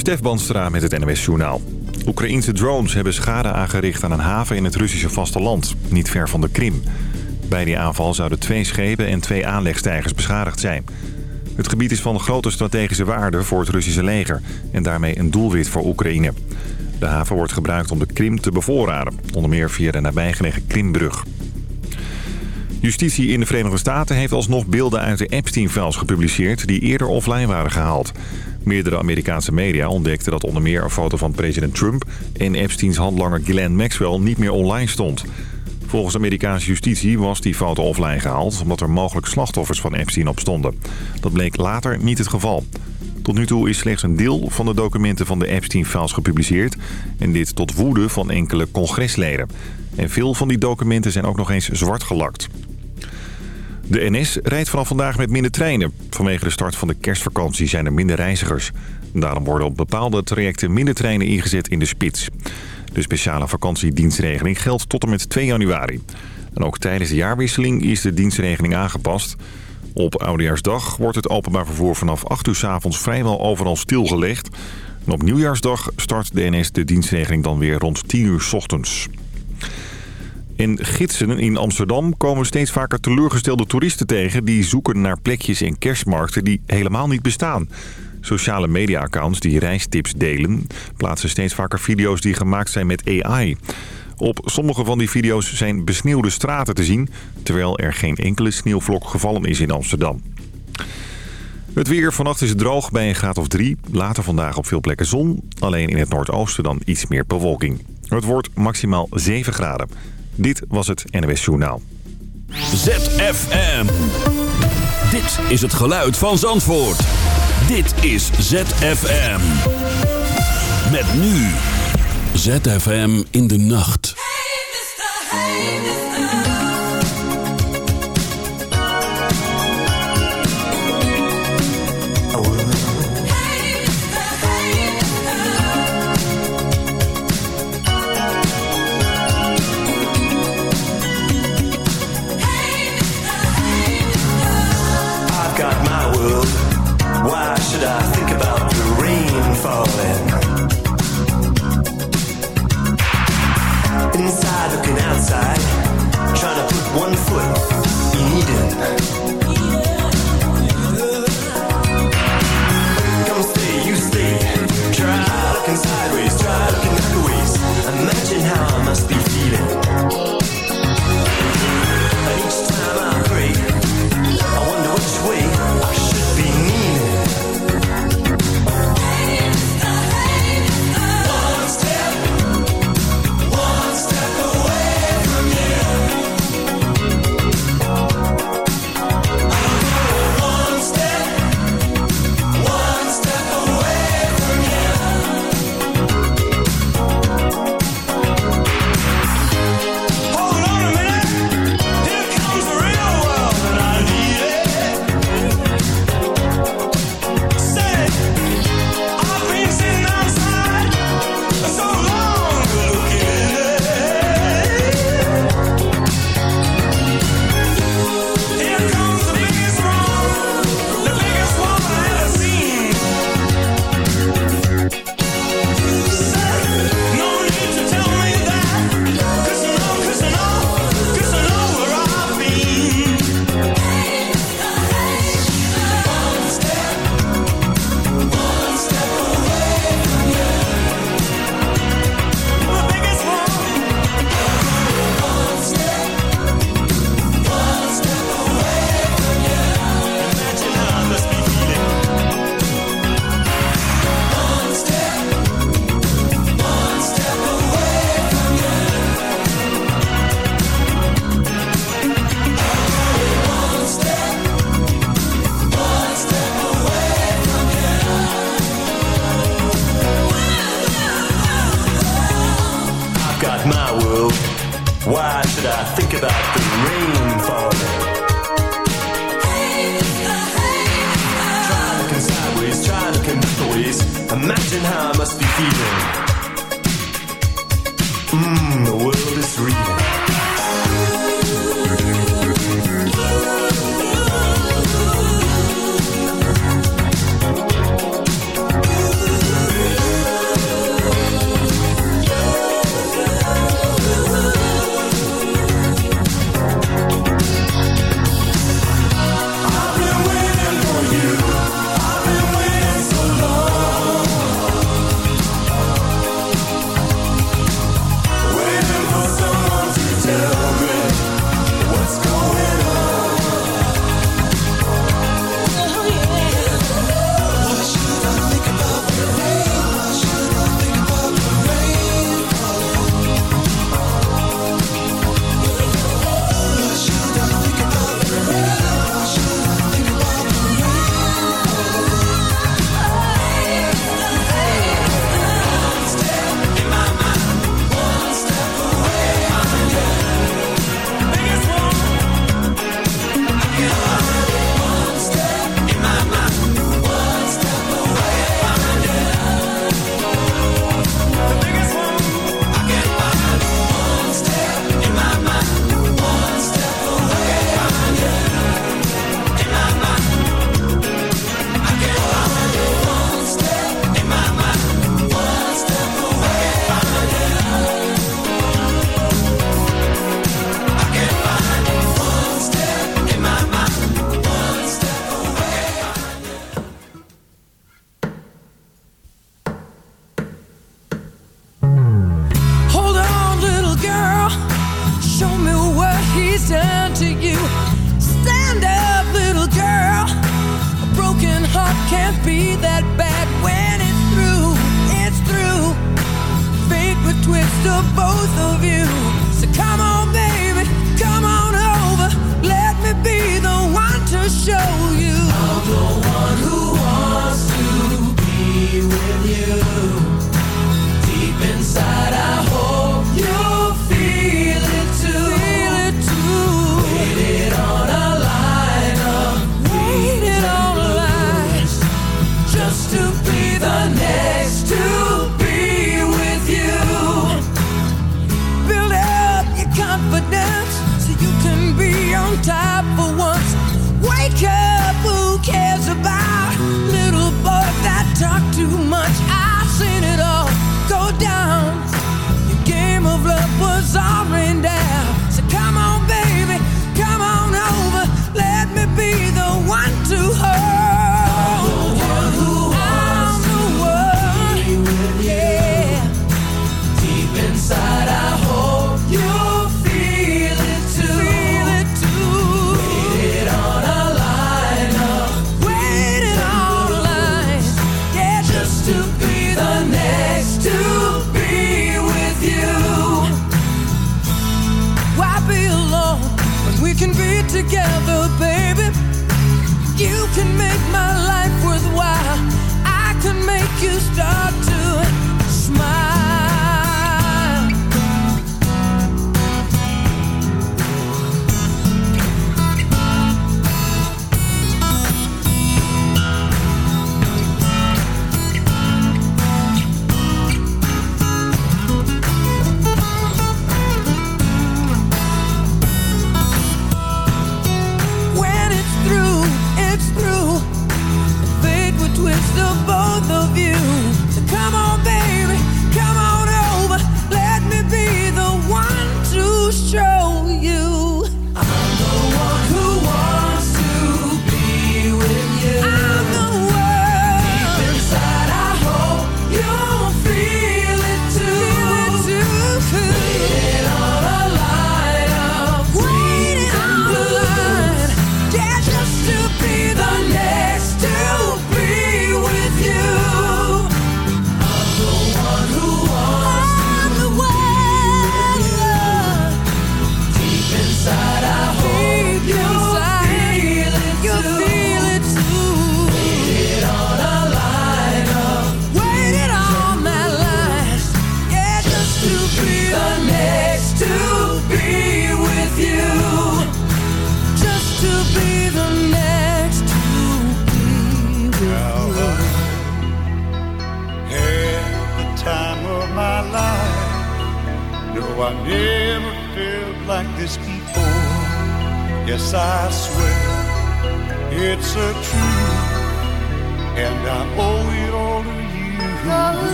Stef Banstra met het NWS Journaal. Oekraïense drones hebben schade aangericht aan een haven in het Russische vasteland, niet ver van de Krim. Bij die aanval zouden twee schepen en twee aanlegstijgers beschadigd zijn. Het gebied is van grote strategische waarde voor het Russische leger en daarmee een doelwit voor Oekraïne. De haven wordt gebruikt om de Krim te bevoorraden, onder meer via de nabijgelegen Krimbrug. Justitie in de Verenigde Staten heeft alsnog beelden uit de Epstein-files gepubliceerd... die eerder offline waren gehaald. Meerdere Amerikaanse media ontdekten dat onder meer een foto van president Trump... en Epsteins handlanger Ghislaine Maxwell niet meer online stond. Volgens Amerikaanse justitie was die foto offline gehaald... omdat er mogelijk slachtoffers van Epstein op stonden. Dat bleek later niet het geval. Tot nu toe is slechts een deel van de documenten van de Epstein-files gepubliceerd... en dit tot woede van enkele congresleden. En veel van die documenten zijn ook nog eens zwart gelakt. De NS rijdt vanaf vandaag met minder treinen. Vanwege de start van de kerstvakantie zijn er minder reizigers. Daarom worden op bepaalde trajecten minder treinen ingezet in de spits. De speciale vakantiedienstregeling geldt tot en met 2 januari. En ook tijdens de jaarwisseling is de dienstregeling aangepast. Op Oudejaarsdag wordt het openbaar vervoer vanaf 8 uur s avonds vrijwel overal stilgelegd. En op Nieuwjaarsdag start de NS de dienstregeling dan weer rond 10 uur s ochtends. In gidsen in Amsterdam komen steeds vaker teleurgestelde toeristen tegen... die zoeken naar plekjes in kerstmarkten die helemaal niet bestaan. Sociale media-accounts die reistips delen... plaatsen steeds vaker video's die gemaakt zijn met AI. Op sommige van die video's zijn besneeuwde straten te zien... terwijl er geen enkele sneeuwvlok gevallen is in Amsterdam. Het weer. Vannacht is droog bij een graad of drie. Later vandaag op veel plekken zon. Alleen in het noordoosten dan iets meer bewolking. Het wordt maximaal 7 graden. Dit was het NWS Journaal. ZFM. Dit is het geluid van Zandvoort. Dit is ZFM. Met nu. ZFM in de nacht.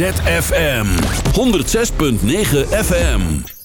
ZFM 106.9 FM.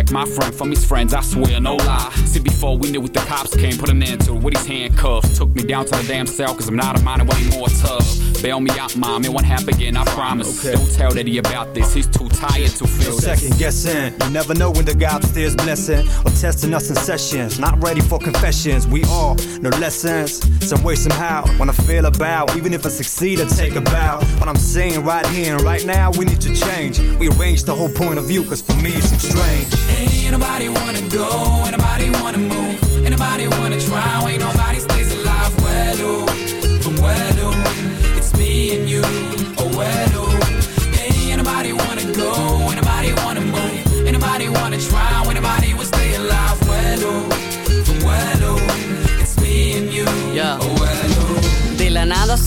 Protect my friend from his friends, I swear, no lie. See, before we knew it, the cops came, put an end to it with his handcuffs. Took me down to the damn cell, cause I'm not a minor anymore tough. Bail me out, mom, it won't happen again, I promise. Don't tell Daddy about this, he's too tired to feel No second guessing. You never know when the guy upstairs blessing or testing us in sessions. Not ready for confessions. We all know lessons. Some way, somehow. When I feel about, even if I succeed, I take a bow. What I'm saying right here and right now, we need to change. We arrange the whole point of view, cause for me it's seems strange. Ain't nobody wanna go, ain't nobody wanna move, ain't nobody wanna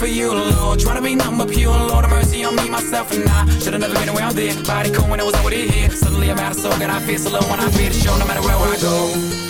for you, Lord? Trying to be number pure, Lord, have mercy on me, myself, and I. Should've never been around there. Body cool when I was over here. Suddenly I'm out of soul, and I feel so low when I feel the show, no matter where I go.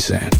sand.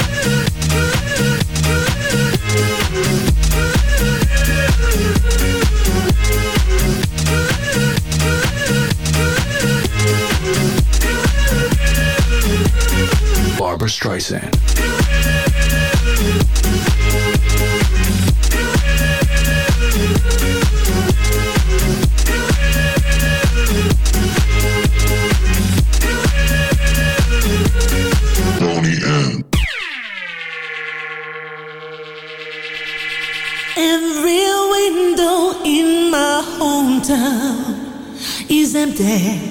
Barbara Streisand. Boney M. Every window in my hometown is empty.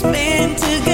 spend together.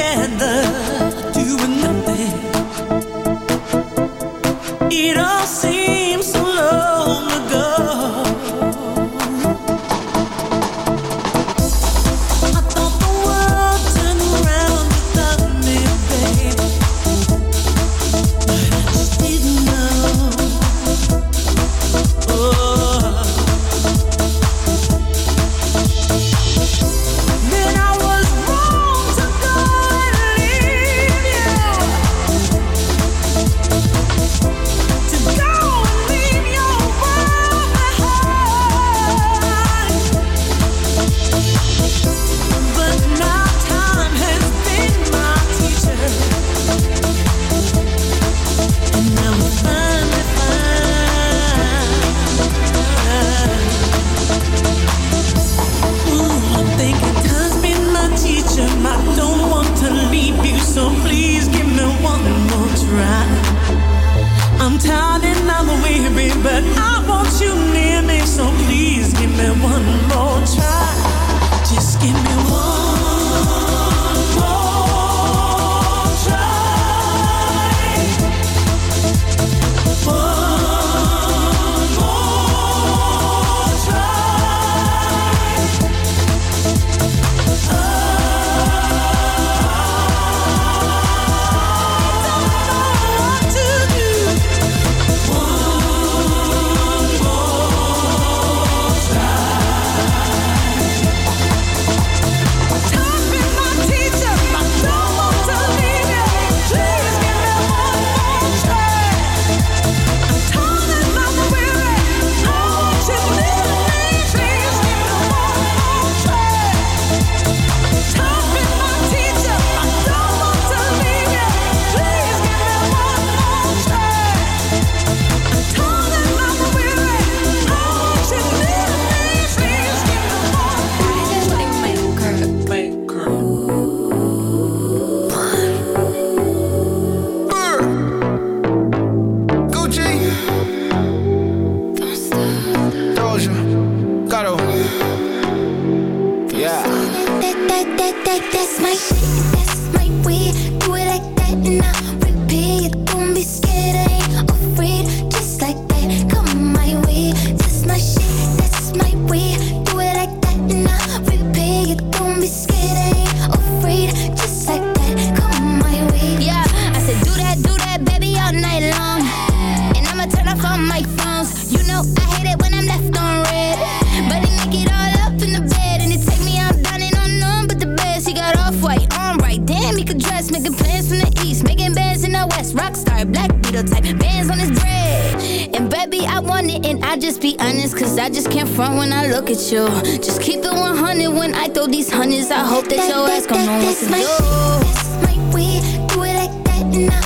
Honest. Cause I just can't front when I look at you. Just keep it 100 when I throw these hundreds. I hope that your ass gon' know what to do. That's my way. Do it like that and I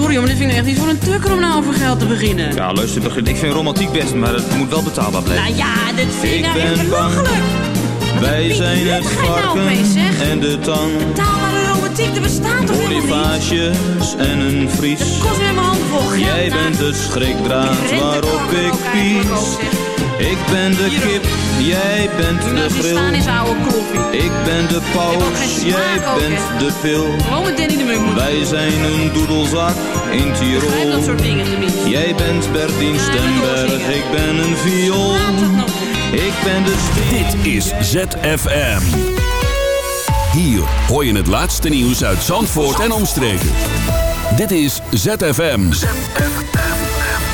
sorry, maar dit vind ik echt niet voor een tukker om nou over geld te beginnen. Ja, luister, begin- ik vind romantiek best, maar het moet wel betaalbaar blijven. Nou ja, dit vind ik nou echt ben belachelijk. Wij zijn het nou varken en de tang. Betaalbare romantiek, er bestaat toch helemaal niet? En een vries. Kost weer mijn hand vol. Jij bent de schrikdraad waarop ik pies. Ik ben de kip, jij bent de die staan grill. is oude koffie. Ik ben de paus, geen jij bent de pil. Wij zijn een doedelzak in Tirol. dat soort dingen tenminste. Jij bent Bertien Stemberg, ik ben een viool. Ik ben de steen. Dit is ZFM. Hier hoor je het laatste nieuws uit Zandvoort en omstreken. Dit is ZFM. ZFM.